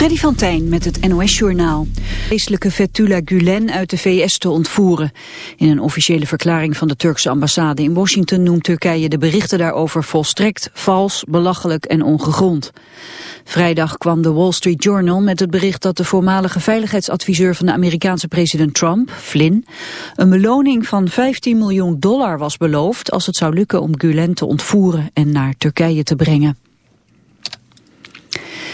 Freddy van Tijn met het NOS-journaal. Vreselijke Fethullah Gulen uit de VS te ontvoeren. In een officiële verklaring van de Turkse ambassade in Washington noemt Turkije de berichten daarover volstrekt vals, belachelijk en ongegrond. Vrijdag kwam de Wall Street Journal met het bericht dat de voormalige veiligheidsadviseur van de Amerikaanse president Trump, Flynn, een beloning van 15 miljoen dollar was beloofd als het zou lukken om Gulen te ontvoeren en naar Turkije te brengen.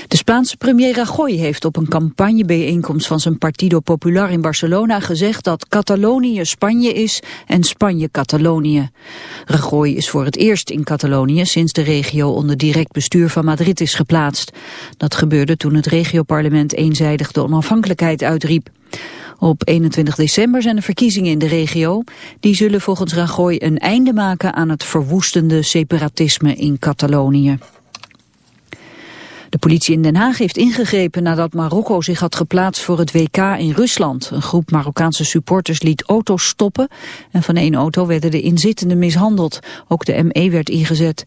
De Spaanse premier Rajoy heeft op een campagnebijeenkomst van zijn Partido Popular in Barcelona gezegd dat Catalonië Spanje is en Spanje Catalonië. Rajoy is voor het eerst in Catalonië sinds de regio onder direct bestuur van Madrid is geplaatst. Dat gebeurde toen het regioparlement eenzijdig de onafhankelijkheid uitriep. Op 21 december zijn er verkiezingen in de regio. Die zullen volgens Rajoy een einde maken aan het verwoestende separatisme in Catalonië. De politie in Den Haag heeft ingegrepen nadat Marokko zich had geplaatst voor het WK in Rusland. Een groep Marokkaanse supporters liet auto's stoppen en van één auto werden de inzittenden mishandeld. Ook de ME werd ingezet.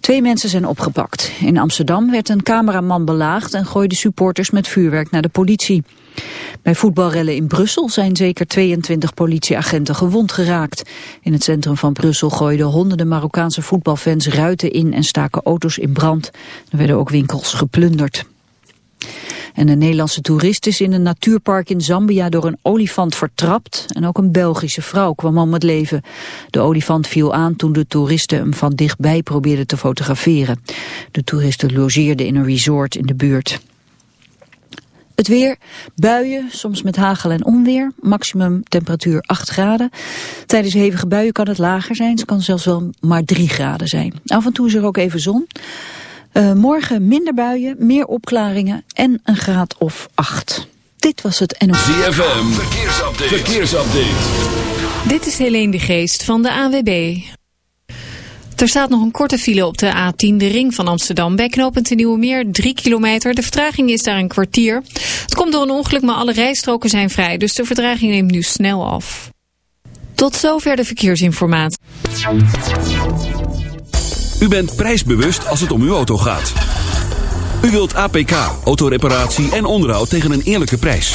Twee mensen zijn opgepakt. In Amsterdam werd een cameraman belaagd en gooide supporters met vuurwerk naar de politie. Bij voetbalrellen in Brussel zijn zeker 22 politieagenten gewond geraakt. In het centrum van Brussel gooiden honderden Marokkaanse voetbalfans ruiten in en staken auto's in brand. Er werden ook winkels geplunderd. En een Nederlandse toerist is in een natuurpark in Zambia door een olifant vertrapt. En ook een Belgische vrouw kwam om het leven. De olifant viel aan toen de toeristen hem van dichtbij probeerden te fotograferen. De toeristen logeerden in een resort in de buurt. Het weer, buien, soms met hagel en onweer. Maximum temperatuur 8 graden. Tijdens hevige buien kan het lager zijn. Het kan zelfs wel maar 3 graden zijn. Af en toe is er ook even zon. Uh, morgen minder buien, meer opklaringen en een graad of 8. Dit was het NOS. ZFM, verkeersupdate. verkeersupdate. Dit is Helene de Geest van de AWB. Er staat nog een korte file op de A10, de ring van Amsterdam. Bij knooppunt de Nieuwe Meer, 3 kilometer. De vertraging is daar een kwartier. Het komt door een ongeluk, maar alle rijstroken zijn vrij. Dus de vertraging neemt nu snel af. Tot zover de verkeersinformatie. U bent prijsbewust als het om uw auto gaat. U wilt APK, autoreparatie en onderhoud tegen een eerlijke prijs.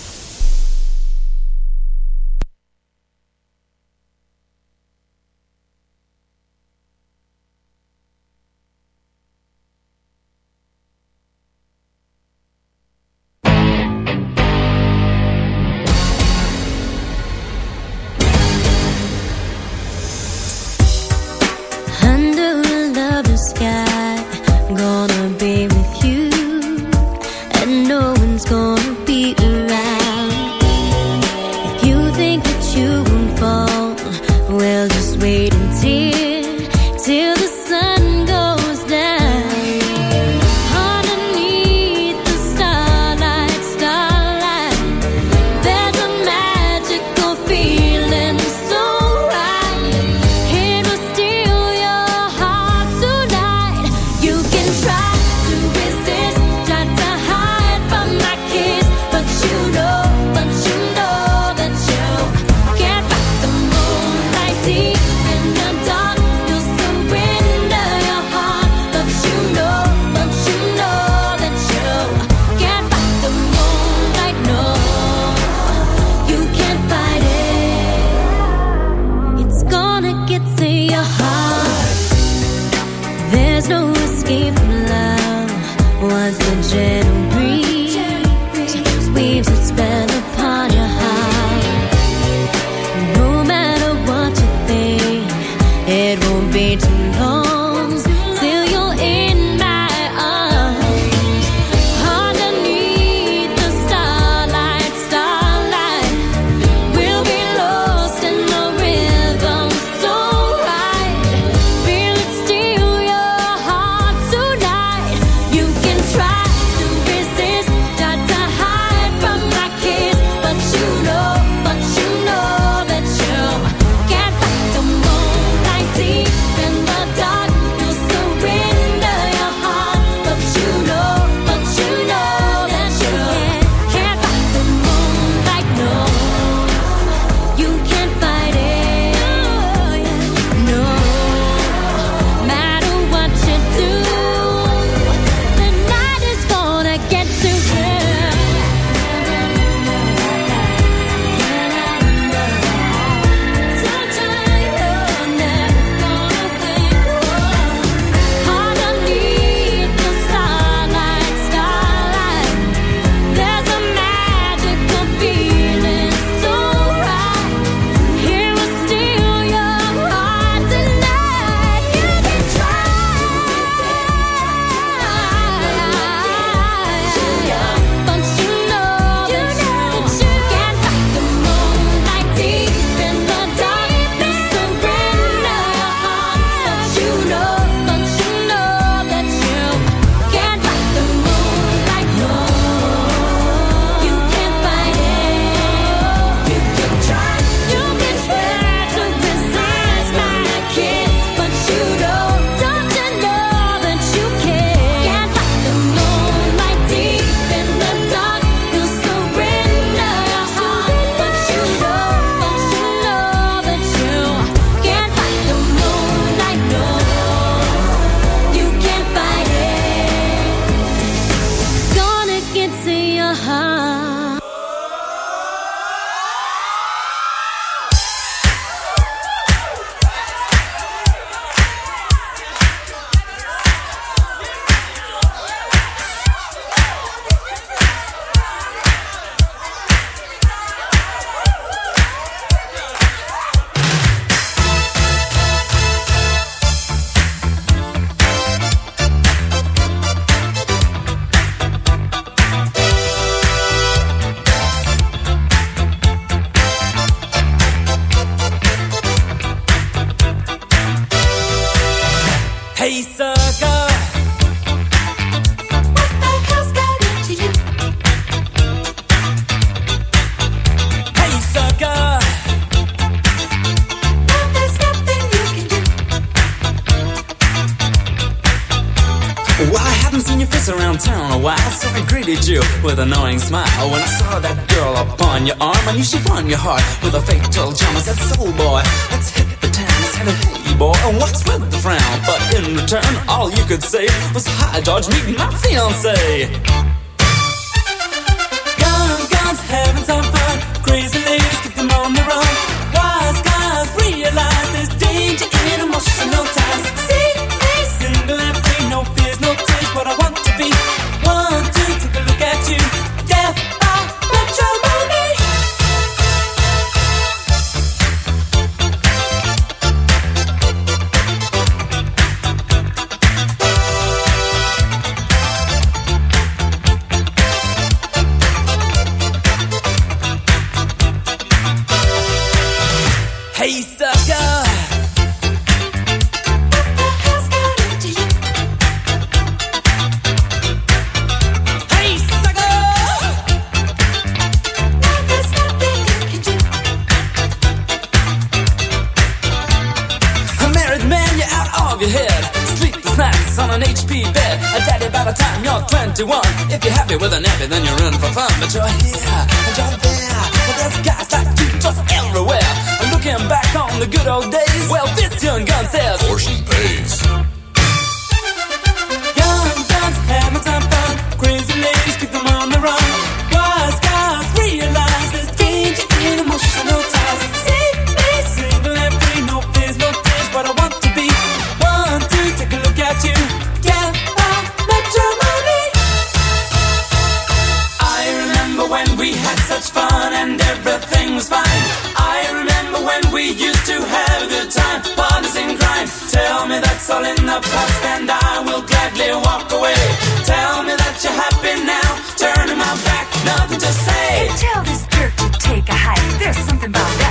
your heart with a fatal charm. I said, soul boy, let's hit the town. I said, hey boy, what's with the frown? But in return, all you could say was, hi George, meet on an HP bed. And daddy, by the time you're 21, if you're happy with a nappy, then you're in for fun. But you're here and you're there. But there's guys like you just everywhere. And looking back on the good old days, well, this young gun says, Portion pays. Young guns having some fun. Crazy ladies keep them on the run. Wise guys realize there's danger in emotional time. Fun and everything was fine. I remember when we used to have a good time, parties and crime. Tell me that's all in the past and I will gladly walk away. Tell me that you're happy now, turning my back, nothing to say. Tell this jerk to take a hike. There's something about that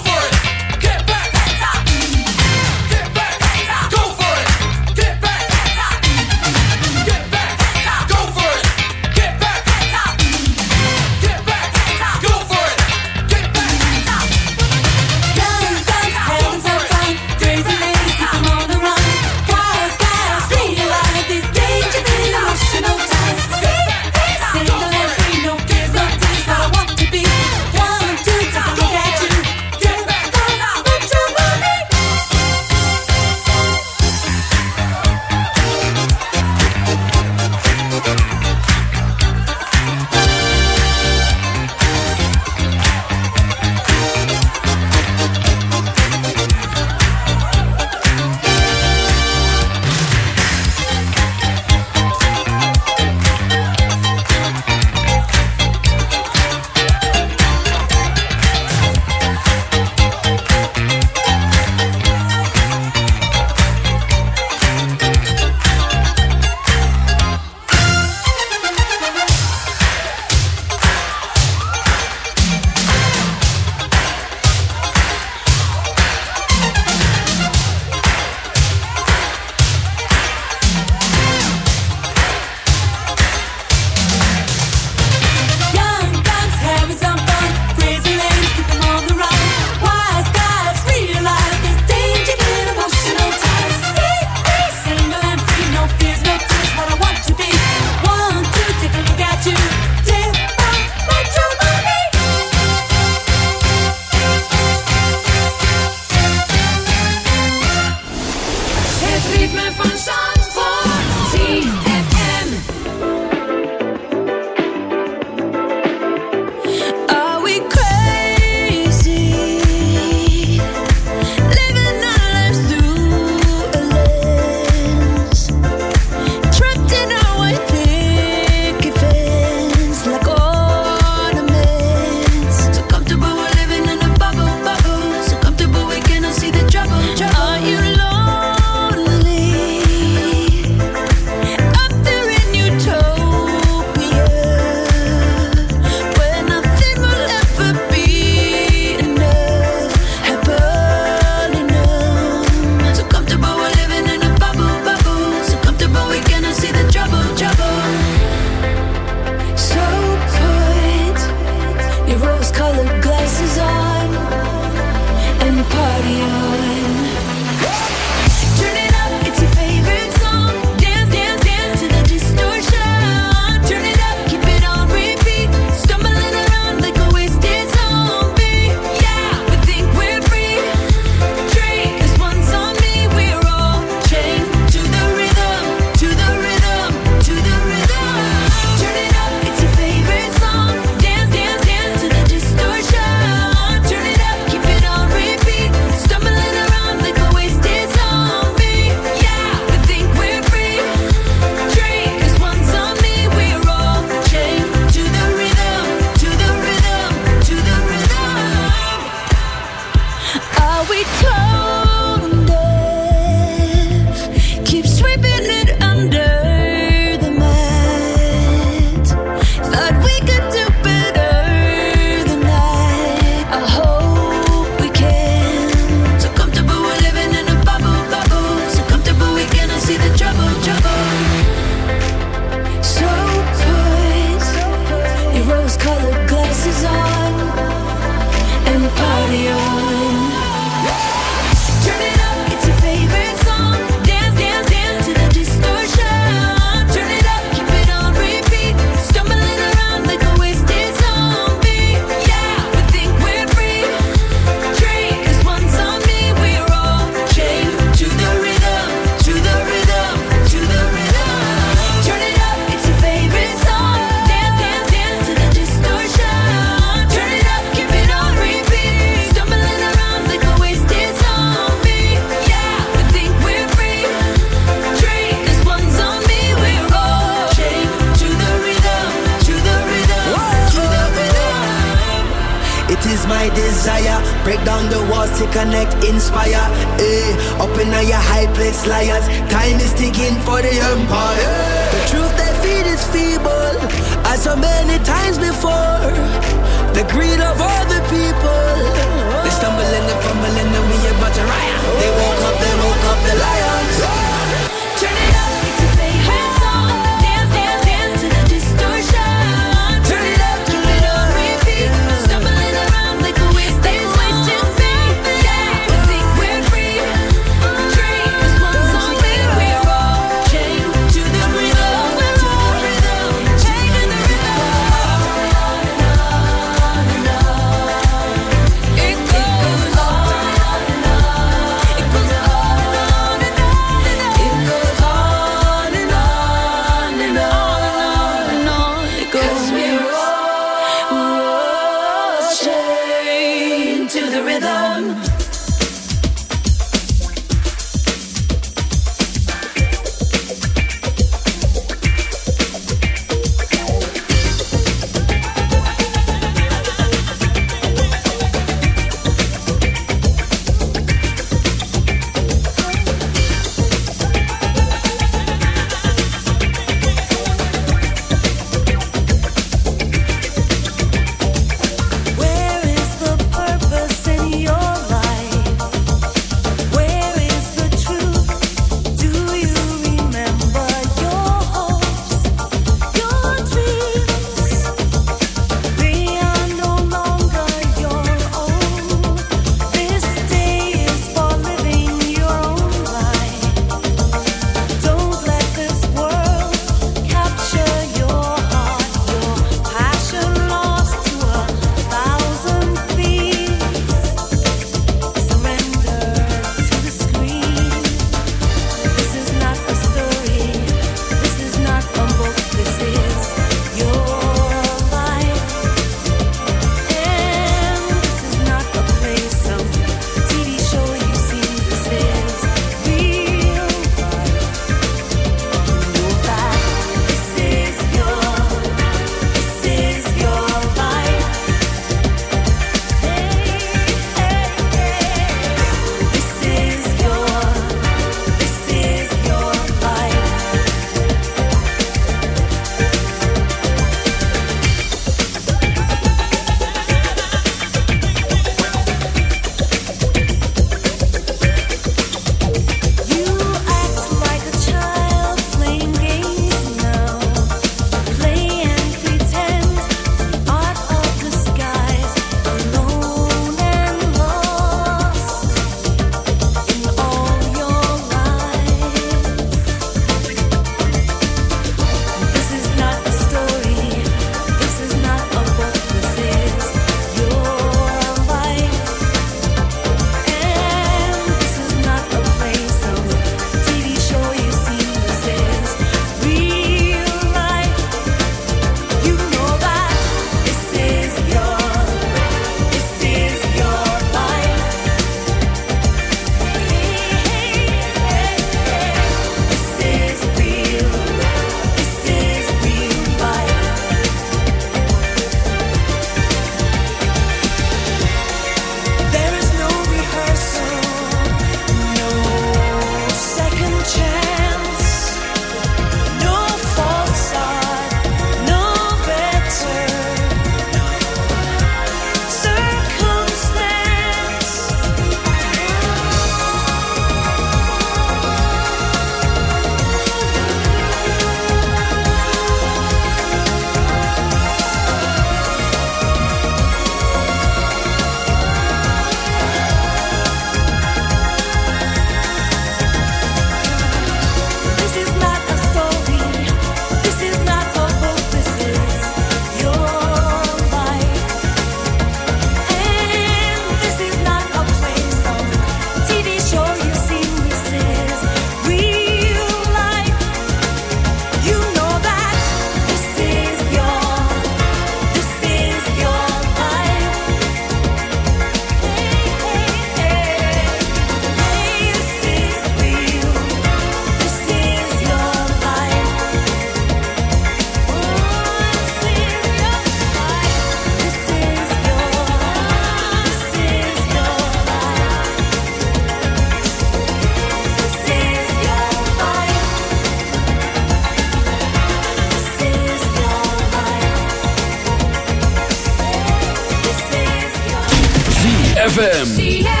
ZFM.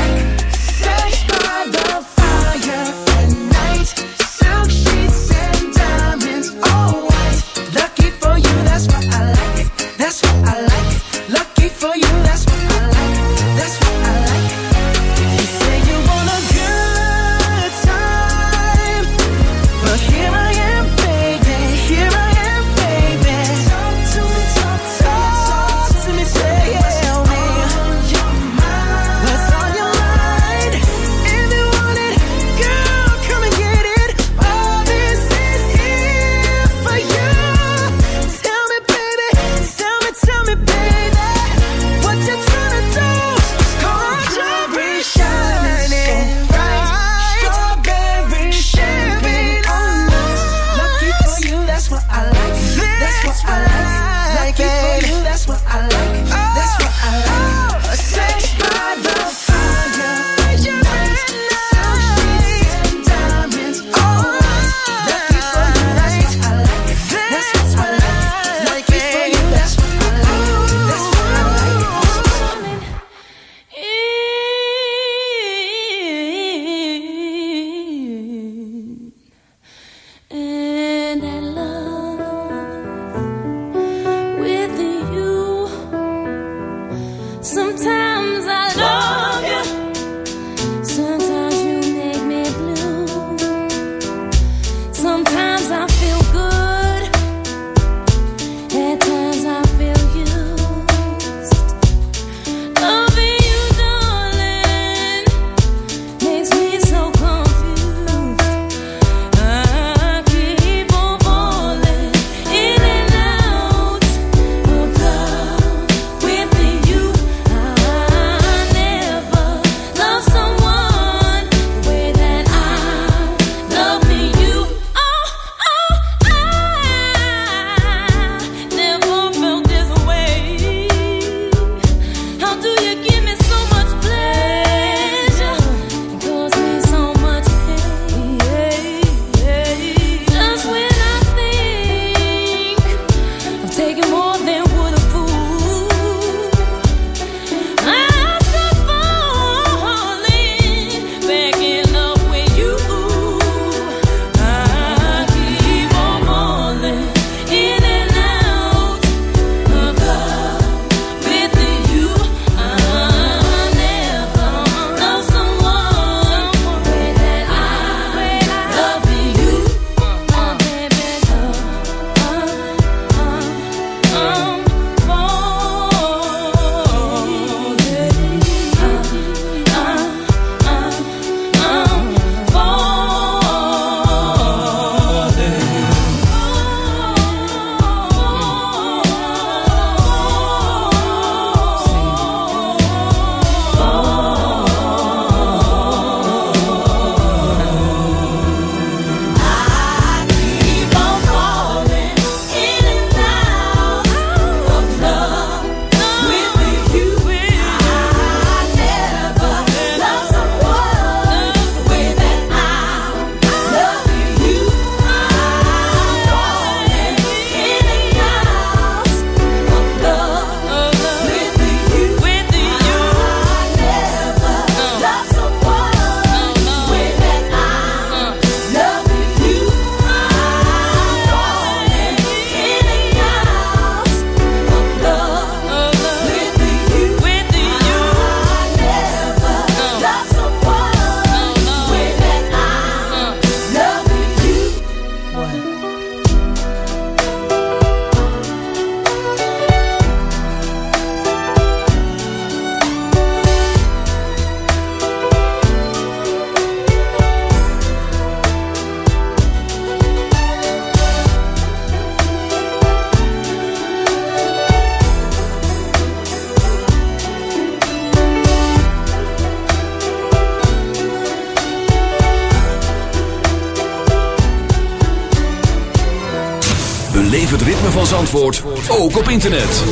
Het ritme van Zandvoort ook op internet.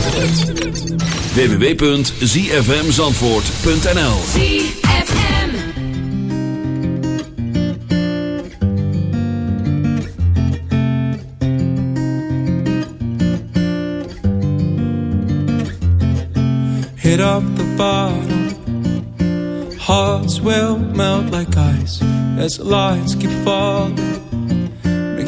www.zfmzandvoort.nl ZFM. Hit up the bottom. Hearts will melt like ice as lights keep falling.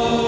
Oh.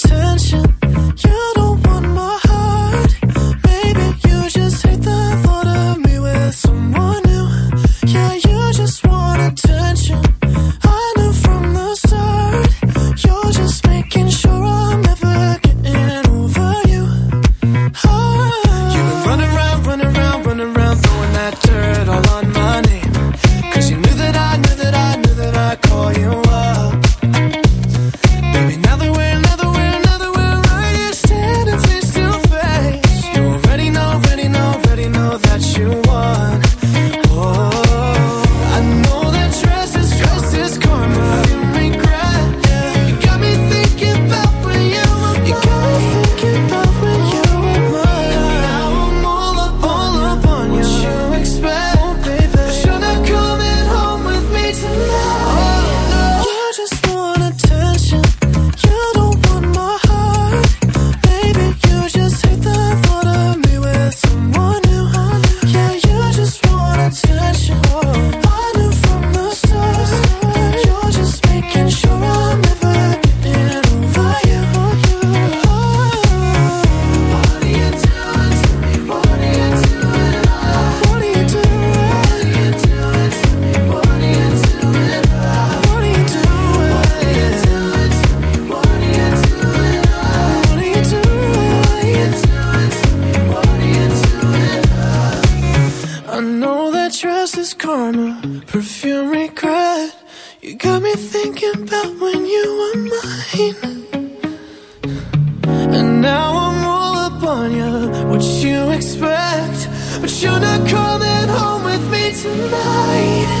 You're not coming home with me tonight.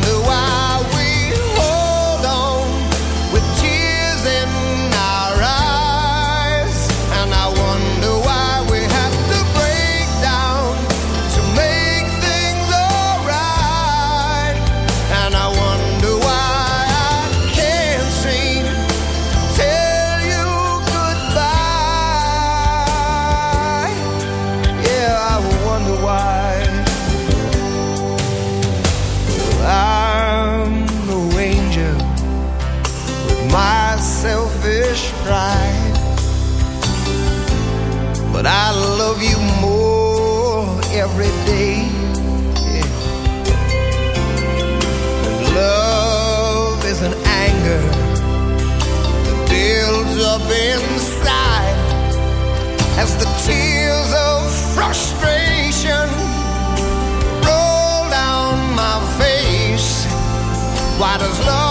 Why does love